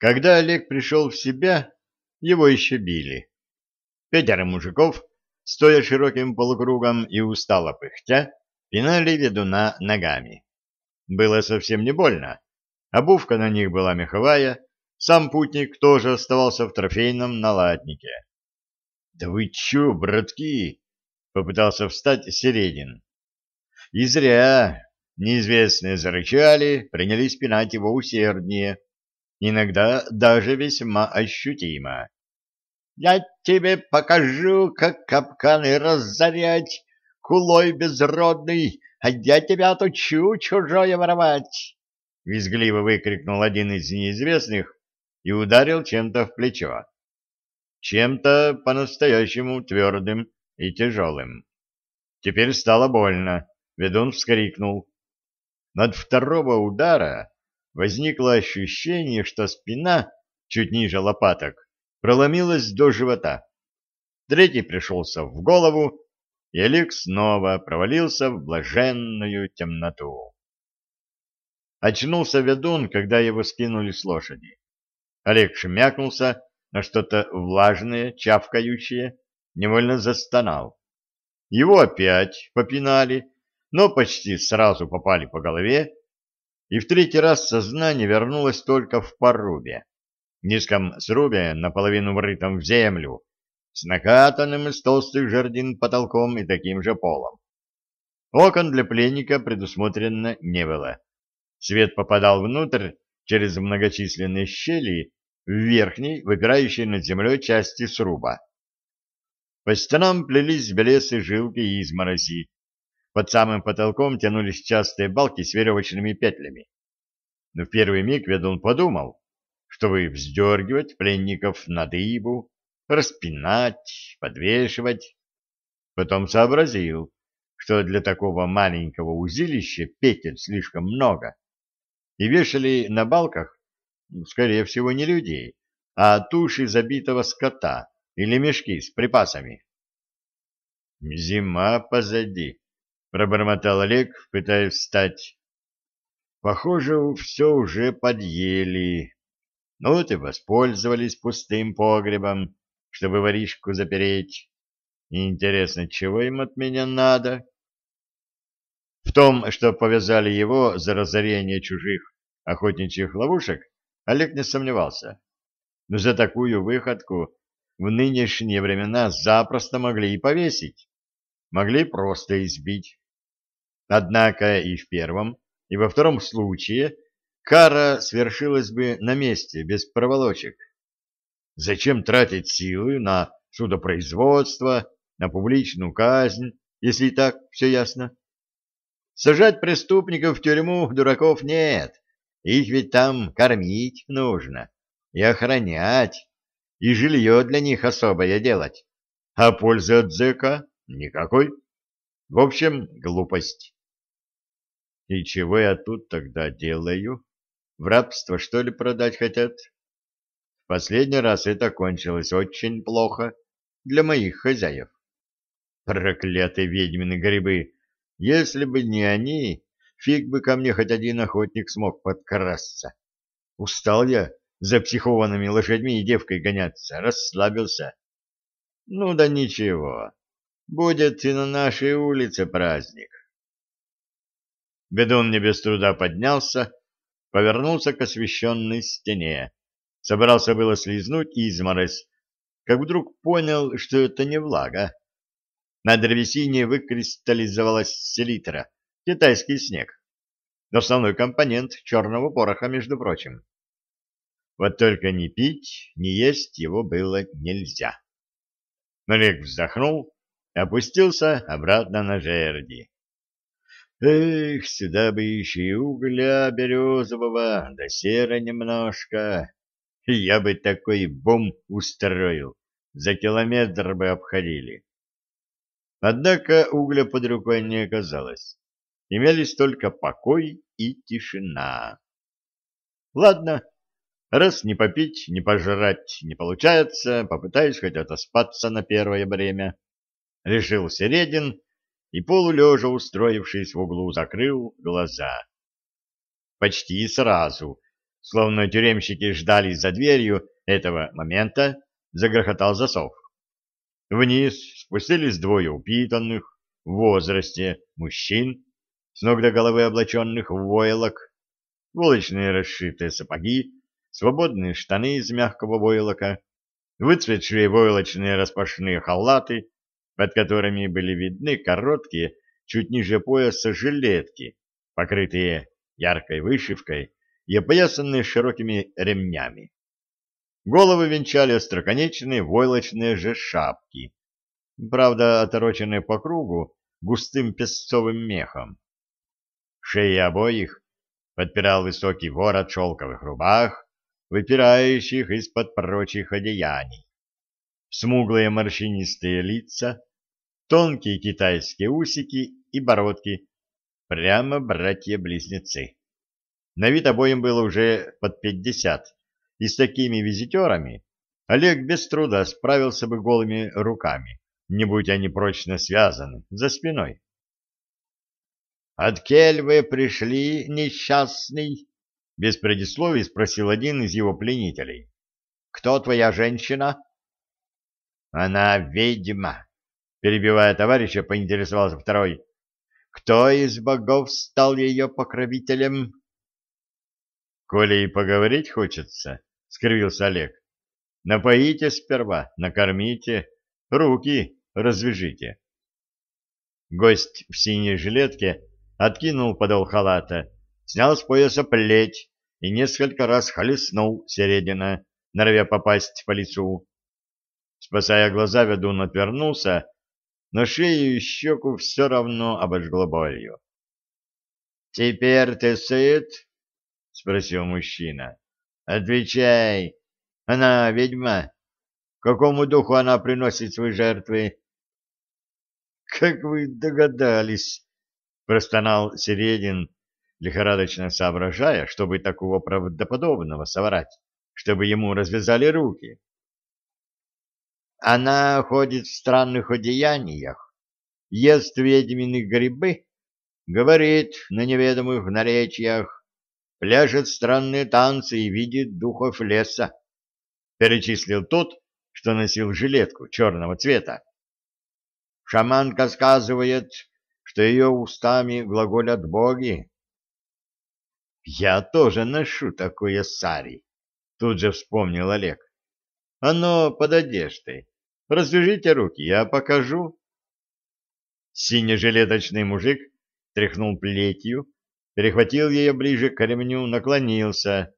Когда Олег пришел в себя, его еще били. Пятеро мужиков, стоя широким полукругом и устало пыхтя, пинали ведуна ногами. Было совсем не больно. Обувка на них была меховая, сам путник тоже оставался в трофейном наладнике. — Да вы чё, братки? — попытался встать Середин. И зря неизвестные зарычали, принялись пинать его усерднее, иногда даже весьма ощутимо. «Я тебе покажу, как капканы разорять, кулой безродный, а я тебя отучу чужое воровать!» Визгливо выкрикнул один из неизвестных и ударил чем-то в плечо. Чем-то по-настоящему твердым и тяжелым. Теперь стало больно. Ведун вскрикнул. Над второго удара возникло ощущение, что спина, чуть ниже лопаток, проломилась до живота. Третий пришелся в голову, и Олег снова провалился в блаженную темноту. Очнулся ведун, когда его скинули с лошади. Олег шмякнулся на что-то влажное, чавкающее, невольно застонал. Его опять попинали, но почти сразу попали по голове, и в третий раз сознание вернулось только в порубе, низком срубе, наполовину врытом в землю, с накатанным из толстых жердин потолком и таким же полом. Окон для пленника предусмотрено не было. Свет попадал внутрь через многочисленные щели в верхней, выпирающей над землей части сруба. По стенам плелись белесые жилки и изморози, под самым потолком тянулись частые балки с веревочными петлями. Но в первый миг ведун подумал, чтобы вздергивать пленников на дыбу, распинать, подвешивать. Потом сообразил, что для такого маленького узилища петель слишком много, и вешали на балках, скорее всего, не людей, а туши забитого скота или мешки с припасами. Зима позади, — пробормотал Олег, пытаясь встать. Похоже, все уже подъели. Ну вот и воспользовались пустым погребом, чтобы воришку запереть. Интересно, чего им от меня надо? В том, что повязали его за разорение чужих охотничьих ловушек, Олег не сомневался. Но за такую выходку в нынешние времена запросто могли и повесить. Могли просто избить. Однако и в первом, и во втором случае кара свершилась бы на месте, без проволочек. Зачем тратить силы на судопроизводство, на публичную казнь, если и так все ясно? Сажать преступников в тюрьму дураков нет, их ведь там кормить нужно и охранять, и жилье для них особое делать, а пользы от зэка никакой. В общем, глупость. И чего я тут тогда делаю? В рабство, что ли, продать хотят? В последний раз это кончилось очень плохо для моих хозяев. Проклятые ведьмины грибы! Если бы не они, фиг бы ко мне хоть один охотник смог подкрасться. Устал я за психованными лошадьми и девкой гоняться, расслабился. Ну да ничего, будет и на нашей улице праздник. Бедун не без труда поднялся, повернулся к освещенной стене. Собрался было слизнуть изморозь, как вдруг понял, что это не влага. На древесине выкристаллизовалась селитра, китайский снег. Основной компонент черного пороха, между прочим. Вот только ни пить, ни есть его было нельзя. Олег вздохнул, опустился обратно на жерди. Эх, сюда бы еще и угля березового, да сера немножко. Я бы такой бом устроил, за километр бы обходили. Однако угля под рукой не оказалось. Имелись только покой и тишина. Ладно, раз не попить, не пожрать не получается, попытаюсь хоть отоспаться на первое время. Решил Середин и полулежа, устроившись в углу, закрыл глаза. Почти сразу словно тюремщики ждали за дверью этого момента, загрохотал засов. Вниз спустились двое упитанных, в возрасте, мужчин, с ног до головы облаченных в войлок, волочные расшитые сапоги, свободные штаны из мягкого войлока, выцветшие войлочные распашные халаты, под которыми были видны короткие, чуть ниже пояса жилетки, покрытые яркой вышивкой и опоясанные широкими ремнями. Головы венчали остроконечные войлочные же шапки, правда, отороченные по кругу густым песцовым мехом. Шеи обоих подпирал высокий ворот шелковых рубах, выпирающих из-под прочих одеяний. Смуглые морщинистые лица, тонкие китайские усики и бородки, прямо братья-близнецы. На вид обоим было уже под пятьдесят, и с такими визитерами Олег без труда справился бы голыми руками, не будь они прочно связаны, за спиной. «От кель вы пришли, несчастный?» Без предисловий спросил один из его пленителей. «Кто твоя женщина?» «Она ведьма», — перебивая товарища, поинтересовался второй. «Кто из богов стал ее покровителем?» «Коли и поговорить хочется», — скривился Олег. «Напоите сперва, накормите, руки развяжите». Гость в синей жилетке откинул подол халата, снял с пояса плеть и несколько раз хлестнул середина, норовя попасть по лицу. Спасая глаза, ведун отвернулся, но шею и щеку все равно обожгло болью. — Теперь ты сыт? — спросил мужчина. — Отвечай. Она ведьма. Какому духу она приносит свои жертвы? — Как вы догадались? — простонал Середин, лихорадочно соображая, чтобы такого правдоподобного соврать, чтобы ему развязали руки. Она ходит в странных одеяниях, ест ведьминых грибы, говорит на неведомых наречиях, пляжет странные танцы и видит духов леса. Перечислил тот, что носил жилетку черного цвета. Шаманка сказывает, что ее устами глаголят боги, я тоже ношу такое сари, тут же вспомнил Олег. Оно под одеждой. Развяжите руки, я покажу. Синий-жилеточный мужик тряхнул плетью, перехватил ее ближе к ремню, наклонился,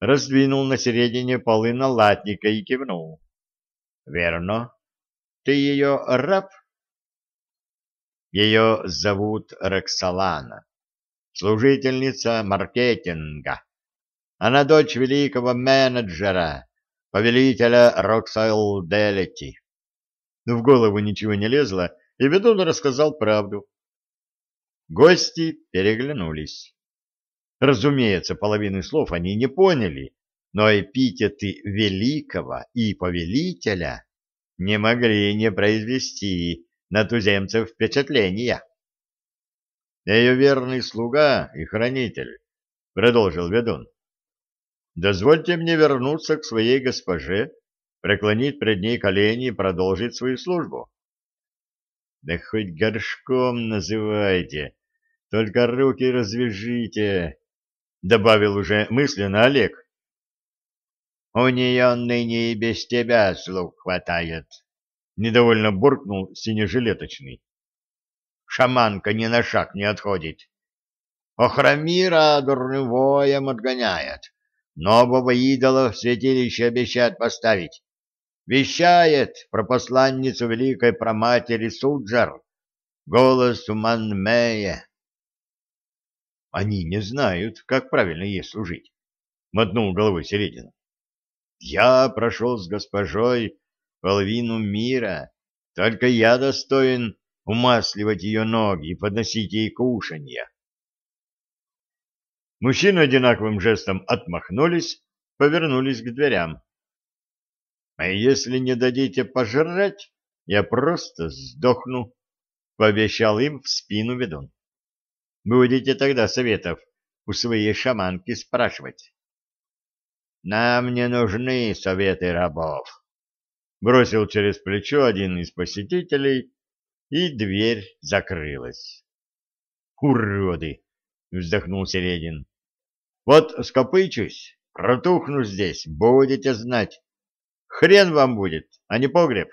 раздвинул на середине полы налатника и кивнул. — Верно. Ты ее раб? — Ее зовут Роксолана служительница маркетинга. Она дочь великого менеджера, повелителя Роксайл Делити. В голову ничего не лезло, и ведун рассказал правду. Гости переглянулись. Разумеется, половины слов они не поняли, но эпитеты великого и повелителя не могли не произвести на туземцев впечатления ее верный слуга и хранитель, — продолжил ведун. — Дозвольте мне вернуться к своей госпоже, преклонить пред ней колени и продолжить свою службу. — Да хоть горшком называйте, только руки развяжите, — добавил уже мысленно Олег. — У нее ныне и без тебя слуг хватает, — недовольно буркнул синежилеточный шаманка ни на шаг не отходит. Охрамира дурным воем отгоняет. Нового идола в святилище обещает поставить. Вещает про посланницу великой проматери Суджар, голос Манмея. Они не знают, как правильно ей служить, — мотнул головой Середина. Я прошел с госпожой половину мира, только я достоин умасливать ее ноги и подносить ей кушанья. Мужчины одинаковым жестом отмахнулись, повернулись к дверям. — А если не дадите пожрать, я просто сдохну, — пообещал им в спину ведун. — Будете тогда советов у своей шаманки спрашивать. Нам не нужны советы рабов. Бросил через плечо один из посетителей, и дверь закрылась. «Уроды!» — вздохнул Середин. «Вот скопычусь, протухну здесь, будете знать. Хрен вам будет, а не погреб».